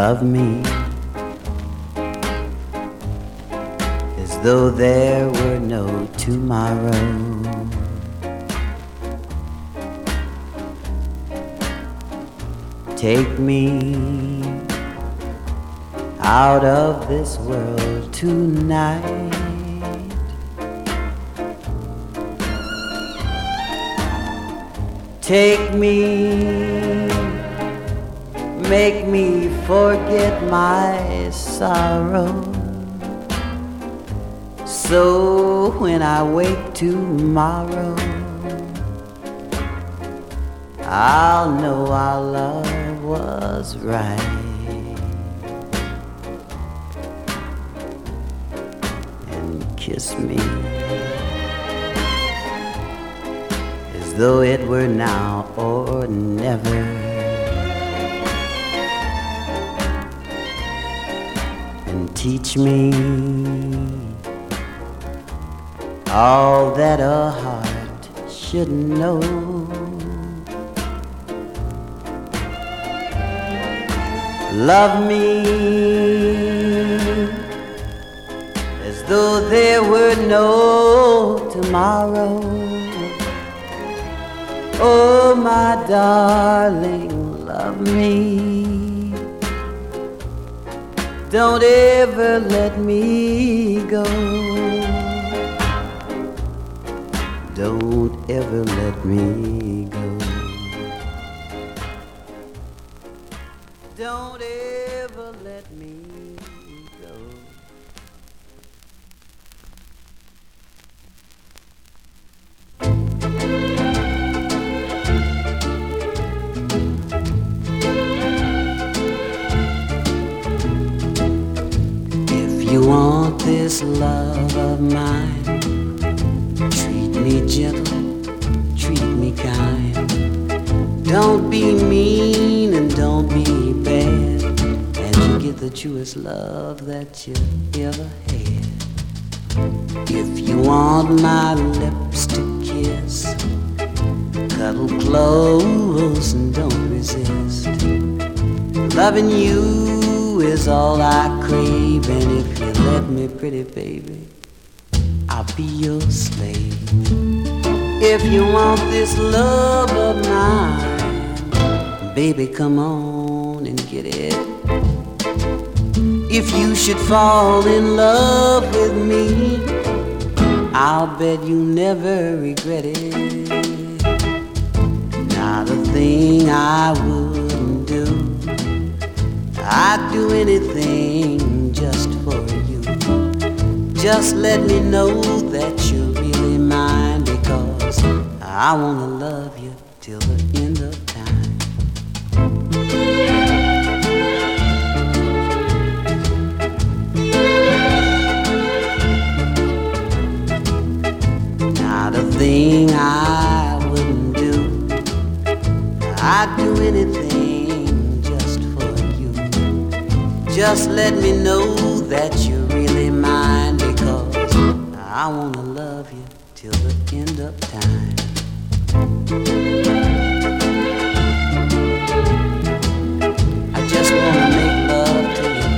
love me as though there were no tomorrow. Take me out of this world tonight. Take me, make me forget my sorrow. So when I wake tomorrow, I'll know our love was right. And kiss me as though it were now or never. Teach me all that a heart should know. Love me as though there were no tomorrow. Oh, my darling, love me. Don't ever let me go. Don't ever let me go. Don't ever let me this love of mine, treat me gentle, treat me kind. Don't be mean and don't be bad, and you get the truest love that you ever had. If you want my lips to kiss, cuddle close and don't resist. Loving you is all I crave, and if you let me, pretty baby, I'll be your slave. If you want this love of mine, baby, come on and get it. If you should fall in love with me, I'll bet you never regret it. Not a thing I wouldn't do. I'd do anything just for you. Just let me know that you're really mine because I wanna love you till the end of time. Not a thing I Just let me know that you're really mine because I wanna love you till the end of time. I just wanna make love to you,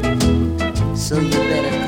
baby. So you better